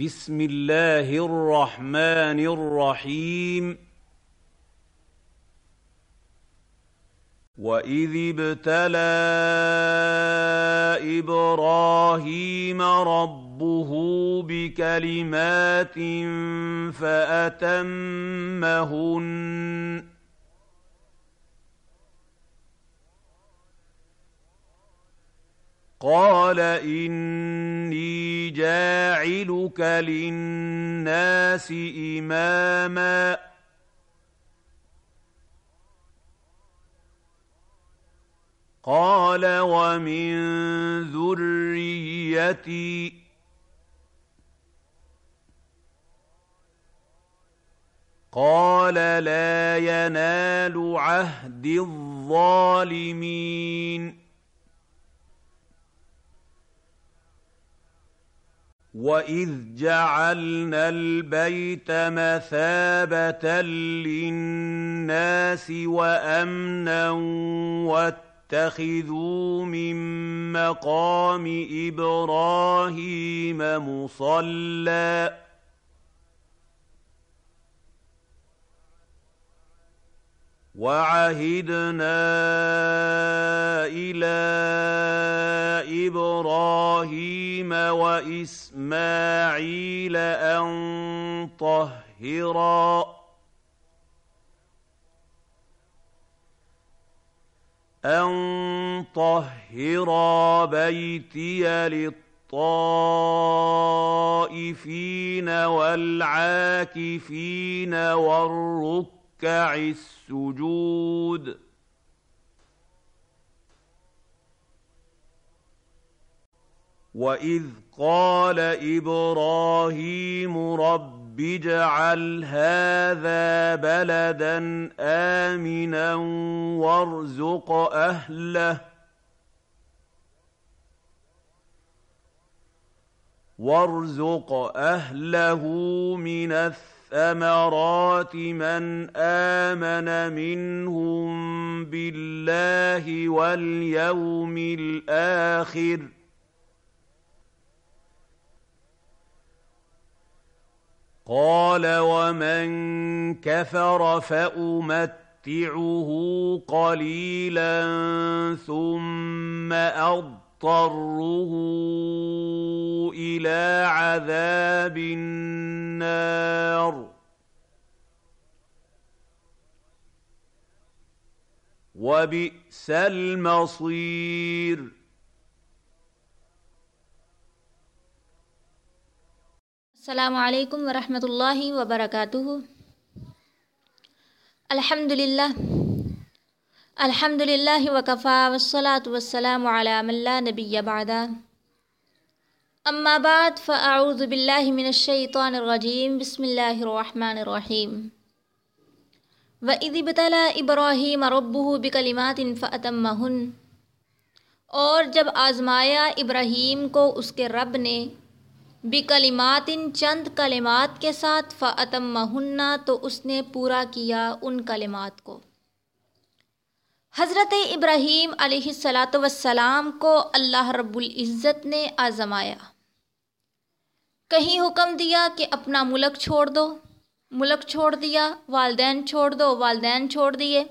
بسم الله الرحمن الرحيم واذ ابتلى ابراهيم ربه بكلمات فاتمهن قال اني جاعلك للناس اماما قال ومن ذريتي. قال لا ينال عهد الظالمين. واذ جعلنا البيت مثابه للناس وامنا واتخذوا من مقام ابراهيم مصلى وعهدنا الى واسماعيل ان طهرا ان طهرا بيتي للطائفين والعاكفين والركع السجود واذ قال ابراهيم رب اجعل هذا بلدا امنا وارزق اهله وارزق اهله من الثمرات من امن منهم بالله واليوم الاخر ۖ قال ومن كفر فامتعه قليلا ثم اضطره الى عذاب النار. وبئس المصير. السلام علیکم ورحمۃ اللہ وبرکاتہ۔ الحمد للہ الحمد للہ وکفا وسلاۃ وسلام علام اللہ نبی بعد۔ اما بعد، فاعوذ باللہ من الشیطان الرجیم، بسم اللہ الرحمن الرحیم۔ وَإِذِ ابْتَلَى إِبْرَاهِيمَ رَبُّهُ بِكَلِمَاتٍ فَأَتَمَّهُنَّ۔ اور جب آزمایا ابراہیم کو اس کے رب نے بکلمات، چند کلمات کے ساتھ فعتمہن تو اس نے پورا کیا ان کلمات کو۔ حضرت ابراہیم علیہ الصلاۃ وسلام کو اللہ رب العزت نے آزمایا۔ کہیں حکم دیا کہ اپنا ملک چھوڑ دو، ملک چھوڑ دیا، والدین چھوڑ دو، والدین چھوڑ دیے۔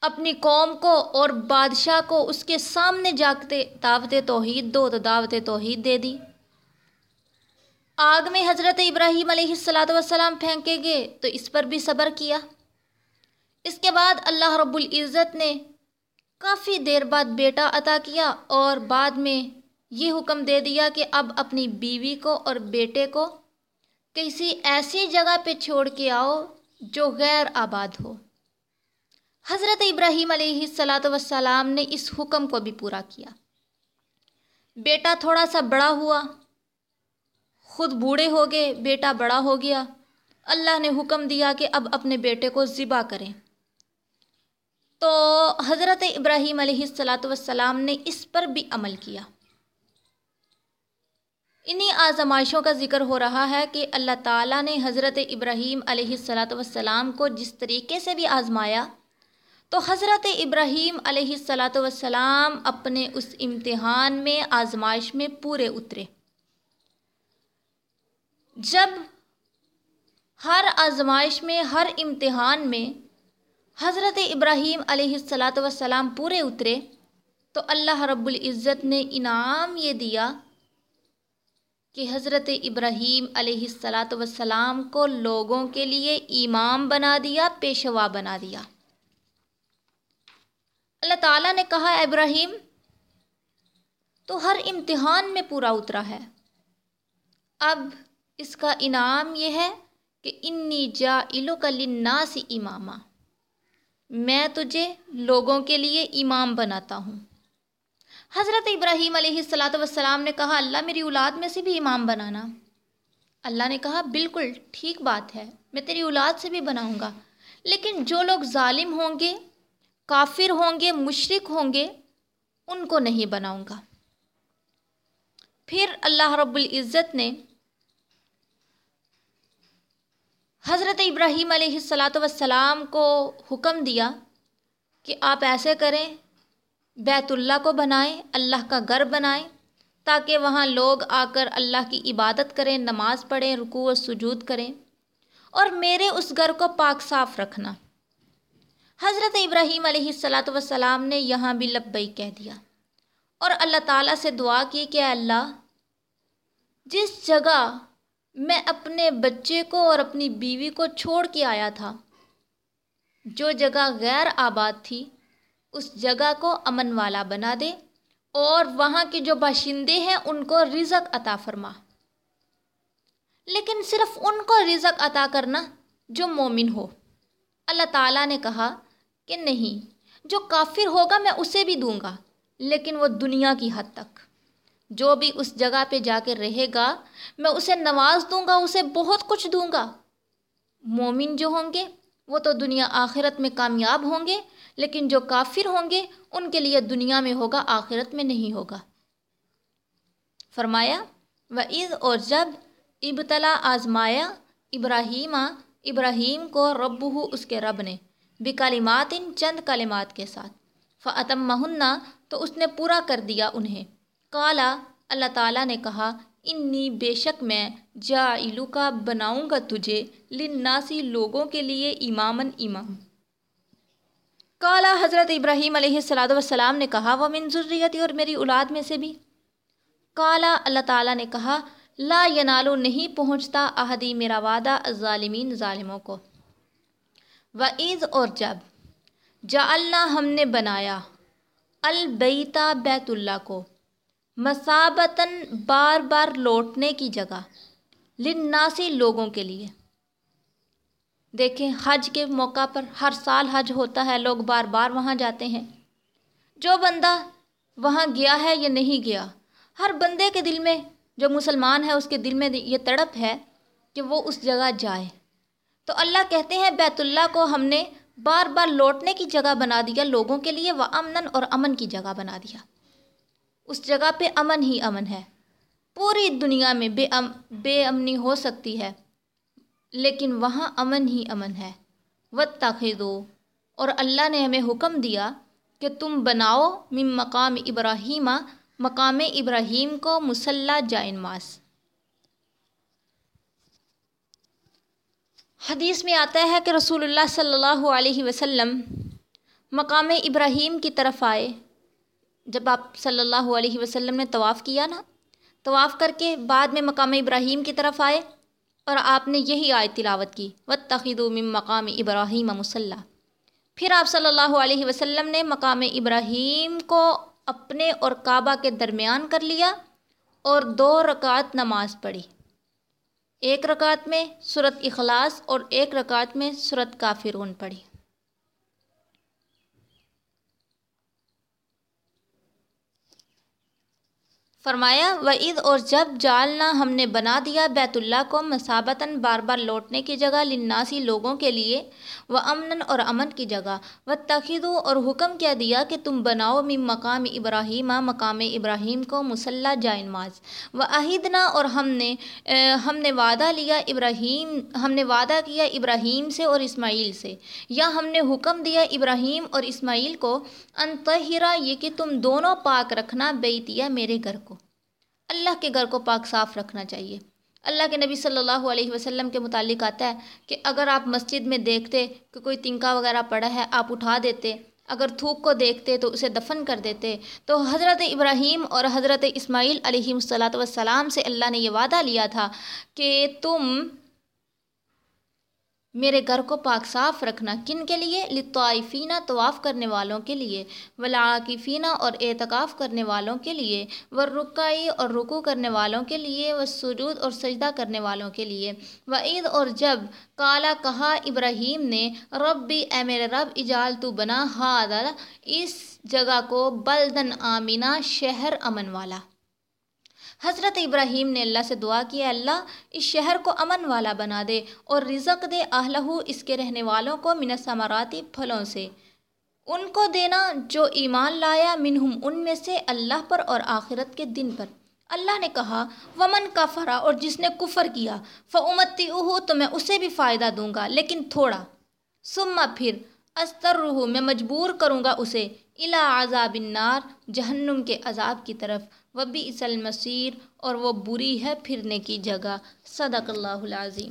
اپنی قوم کو اور بادشاہ کو اس کے سامنے جاگتے، دعوت توحید دو، تو دعوت توحید دے دی۔ آگ میں حضرت ابراہیم علیہ السلاۃ والسلام پھینکے گئے، تو اس پر بھی صبر کیا۔ اس کے بعد اللہ رب العزت نے کافی دیر بعد بیٹا عطا کیا اور بعد میں یہ حکم دے دیا کہ اب اپنی بیوی کو اور بیٹے کو کسی ایسی جگہ پہ چھوڑ کے آؤ جو غیر آباد ہو۔ حضرت ابراہیم علیہ السلاۃ والسلام نے اس حکم کو بھی پورا کیا۔ بیٹا تھوڑا سا بڑا ہوا۔ خود بوڑھے ہو گئے، بیٹا بڑا ہو گیا۔ اللہ نے حکم دیا کہ اب اپنے بیٹے کو ذبح کریں۔ تو حضرت ابراہیم علیہ السلاۃ والسلام نے اس پر بھی عمل کیا۔ انہی آزمائشوں کا ذکر ہو رہا ہے کہ اللہ تعالیٰ نے حضرت ابراہیم علیہ السلاۃ والسلام کو جس طریقے سے بھی آزمایا، تو حضرت ابراہیم علیہ السلاۃ والسلام اپنے اس امتحان میں، آزمائش میں پورے اترے۔ جب ہر آزمائش میں، ہر امتحان میں حضرت ابراہیم علیہ السلاۃ وسلام پورے اترے تو اللہ رب العزت نے انعام یہ دیا کہ حضرت ابراہیم علیہ السلاۃ وسلام کو لوگوں کے لیے امام بنا دیا، پیشوا بنا دیا۔ اللہ تعالیٰ نے کہا ابراہیم، تو ہر امتحان میں پورا اترا ہے۔ اب اس کا انعام یہ ہے کہ انی جا علو کا امامہ میں تجھے لوگوں کے لیے امام بناتا ہوں۔ حضرت ابراہیم علیہ السلاۃ والسلام نے کہا، اللہ میری اولاد میں سے بھی امام بنانا۔ اللہ نے کہا، بالکل ٹھیک بات ہے، میں تیری اولاد سے بھی بناؤں گا۔ لیکن جو لوگ ظالم ہوں گے، کافر ہوں گے مشرق ہوں گے، ان کو نہیں بناؤں گا۔ پھر اللہ رب العزت نے حضرت ابراہیم علیہ السلاۃ وسلام کو حکم دیا کہ آپ ایسے کریں، بیت اللہ کو بنائیں، اللہ کا گھر بنائیں، تاکہ وہاں لوگ آ کر اللہ کی عبادت کریں، نماز پڑھیں، رکوع و سجود کریں اور میرے اس گھر کو پاک صاف رکھنا۔ حضرت ابراہیم علیہ السلاۃ وسلام نے یہاں بھی لبئی کہہ دیا اور اللہ تعالیٰ سے دعا کی کہ اللہ، جس جگہ میں اپنے بچے کو اور اپنی بیوی کو چھوڑ کے آیا تھا۔ جو جگہ غیر آباد تھی، اس جگہ کو امن والا بنا دے اور وہاں کے جو باشندے ہیں، ان کو رزق عطا فرما۔ لیکن صرف ان کو رزق عطا کرنا جو مومن ہو۔ اللہ تعالیٰ نے کہا کہ نہیں، جو کافر ہوگا، میں اسے بھی دوں گا، لیکن وہ دنیا کی حد تک۔ جو بھی اس جگہ پہ جا کے رہے گا، میں اسے نواز دوں گا، اسے بہت کچھ دوں گا۔ مومن جو ہوں گے، وہ تو دنیا آخرت میں کامیاب ہوں گے، لیکن جو کافر ہوں گے، ان کے لیے دنیا میں ہوگا، آخرت میں نہیں ہوگا۔ فرمایا و عید اور جب ابتلا آزمایا، ابراہیم ابراہیم کو رب ہو اس کے رب نے بکالمات ان چند کلمات کے ساتھ۔ فتم مہنہ تو اس نے پورا کر دیا انہیں۔ کالا اللہ تعالیٰ نے کہا، انی بے شک میں جا کا بناؤں گا تجھے لناسی لوگوں کے لیے امامن امام. کالا حضرت ابراہیم علیہ السلاد والسلام نے کہا، وہ من ضروریتی اور میری اولاد میں سے بھی. کالا اللہ تعالیٰ نے کہا، لا ینالو، نہیں پہنچتا احدی، میرا وعدہ ظالمین ظالموں کو. وعید اور جب جا ہم نے بنایا البیتا بیت اللہ کو مسابتاً بار بار لوٹنے کی جگہ لناسی لوگوں کے لیے۔ دیکھیں، حج کے موقع پر ہر سال حج ہوتا ہے، لوگ بار بار وہاں جاتے ہیں۔ جو بندہ وہاں گیا ہے یا نہیں گیا، ہر بندے کے دل میں، جو مسلمان ہے، اس کے دل میں یہ تڑپ ہے کہ وہ اس جگہ جائے۔ تو اللہ کہتے ہیں، بیت اللہ کو ہم نے بار بار لوٹنے کی جگہ بنا دیا، لوگوں کے لیے وہ امن اور امن کی جگہ بنا دیا۔ اس جگہ پہ امن ہی امن ہے۔ پوری دنیا میں بے ام، بے امنی ہو سکتی ہے، لیکن وہاں امن ہی امن ہے۔ و تاخیدو اور اللہ نے ہمیں حکم دیا کہ تم بناؤ من مقام ابراہیمہ مقام ابراہیم کو مسلح جائن ماس۔ حدیث میں آتا ہے کہ رسول اللہ صلی اللہ علیہ وسلم مقام ابراہیم کی طرف آئے۔ جب آپ صلی اللہ علیہ وسلم نے طواف کیا نا، طواف کر کے بعد میں مقام ابراہیم کی طرف آئے اور آپ نے یہی آیت تلاوت کی و تخید من مقام ابراہیم مسلح پھر آپ صلی اللہ علیہ وسلم نے مقام ابراہیم کو اپنے اور کعبہ کے درمیان کر لیا اور دو رکعت نماز پڑھی۔ ایک رکعت میں صورت اخلاص اور ایک رکعت میں صورت کافرون پڑھی۔ فرمایا وعید اور جب جالنا ہم نے بنا دیا، بیت اللہ کو مسابتاً بار بار لوٹنے کی جگہ لناسی لوگوں کے لیے وہ امن اور امن کی جگہ و تقید اور حکم کیا دیا کہ تم بناؤ مم مقام ابراہیم مقام ابراہیم کو مسلح جائن ماز۔ و عہدنا اور ہم نے ہم نے وعدہ لیا ابراہیم، ہم نے وعدہ کیا ابراہیم سے اور اسماعیل سے۔ یا ہم نے حکم دیا ابراہیم اور اسماعیل کو، انتہرا یہ کہ تم دونوں پاک رکھنا بیتیا میرے گھر کو۔ اللہ کے گھر کو پاک صاف رکھنا چاہیے۔ اللہ کے نبی صلی اللہ علیہ وسلم کے متعلق آتا ہے کہ اگر آپ مسجد میں دیکھتے کہ کوئی تنکا وغیرہ پڑا ہے، آپ اٹھا دیتے۔ اگر تھوک کو دیکھتے تو اسے دفن کر دیتے۔ تو حضرت ابراہیم اور حضرت اسماعیل علیہ صلاحت والسلام سے اللہ نے یہ وعدہ لیا تھا کہ تم میرے گھر کو پاک صاف رکھنا کن کے لیے؟ لطائفینہ طواف کرنے والوں کے لیے۔ ولاقفینہ اور اعتکاف کرنے والوں کے لیے۔ ورقائی اور رکو کرنے والوں کے لیے۔ و سجود اور سجدہ کرنے والوں کے لیے۔ و عید اور جب کالا کہا ابراہیم نے، رب بھی اے میرے رب اجال تو بنا ہادر اس جگہ کو بلدن آمینہ، شہر امن والا۔ حضرت ابراہیم نے اللہ سے دعا کیا اللہ، اس شہر کو امن والا بنا دے اور رزق دے اہلہ اس کے رہنے والوں کو من ثمراتی پھلوں سے۔ ان کو دینا جو ایمان لایا منہم ان میں سے اللہ پر اور آخرت کے دن پر۔ اللہ نے کہا، ومن کا فرا اور جس نے کفر کیا فعمتی ہو تو میں اسے بھی فائدہ دوں گا، لیکن تھوڑا۔ سما پھر استر رہو میں مجبور کروں گا اسے۔ الا عذاب النار، جہنم کے عذاب کی طرف۔ وبی اصل مسیر اور وہ بری ہے پھرنے کی جگہ۔ صدق اللہ العظیم۔